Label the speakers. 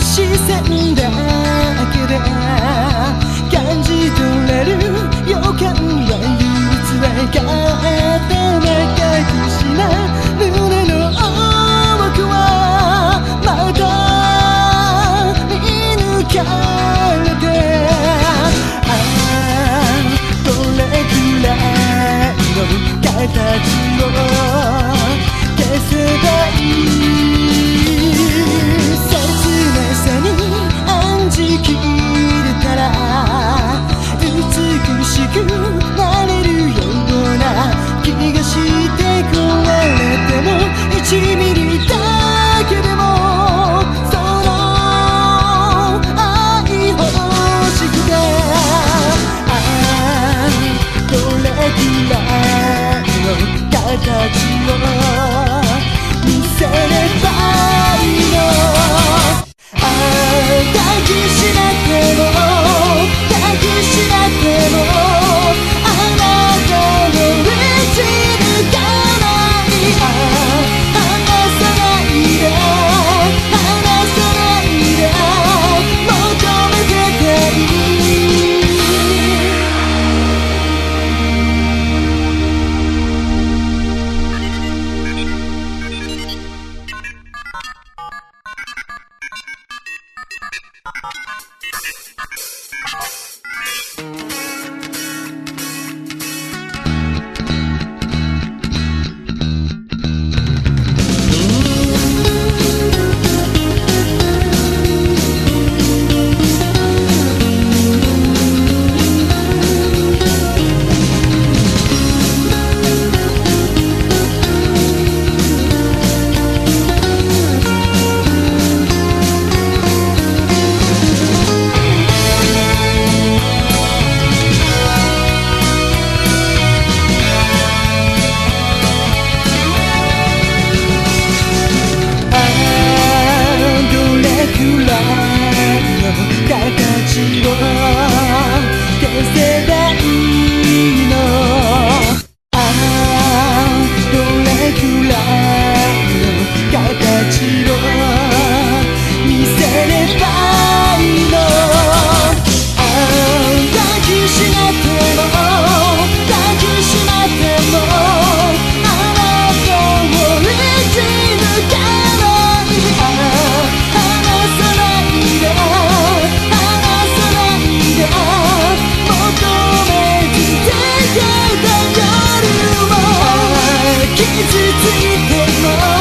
Speaker 1: 視線だけで感じ取れる予感は憂つは勝手な隠しない胸の奥はまた見抜かれてああどれくらいの形を that you love. good more.